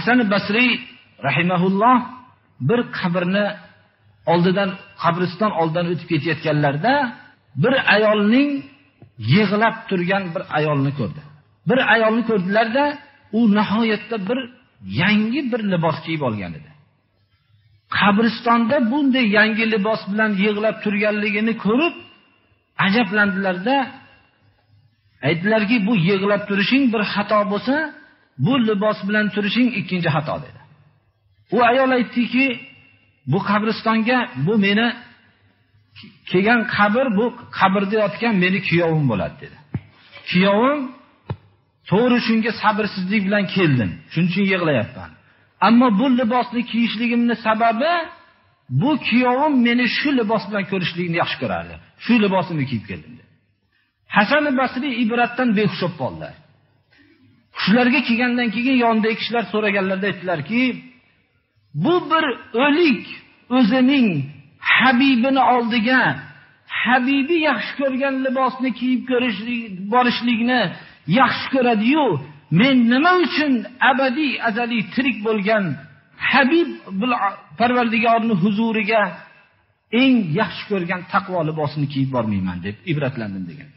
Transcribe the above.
hasan basriy rahimahulloh bir qabrni oldidan qabriston oldidan o'tib ketayotganlarida bir ayolning yig'lab turgan bir ayolni ko'rdi. Bir ayolni ko'rdilarda u nihoyatda bir yangi bir libos kiyib olgan edi. Qabristonda bunday yangi libos bilan yig'lab turganligini ko'rib ajablandilarda aytdilarki bu yig'lab turishing bir xato bo'lsa bu libos bilan turishing ikkinchi xato dedi. U ayol aytdiki bu qabristonga bu meni kelgan qabr bu qabrda yotgan meni kuyovim bo'ladi dedi. Kuyovim to'g'ri shunga sabrsizlik bilan keldim. Shuning uchun yig'layapman. Ammo bu libosni kiyishligimni sababi bu kuyovim meni shu libos bilan ko'rishligini yaxshi ko'rardi. Shu libosimni kiyib keldim dedi. Hasan basriy ibratdan behush bo'lib qoldilar. Shularga kelgandan keyin yonidagi kishilar so'raganlarida aytdilarki bu bir o'lik o'zining habibini oldiga habibi yaxshi ko'rgan libosni kiyib ko'rishlik borishlikni yaxshi ko'radi-yu, men nima uchun abadiy azaliy tirik bo'lgan habib parvardigorni huzuriga eng yaxshi ko'rgan taqvo libosini kiyib bormayman? deb ibratlandim degan.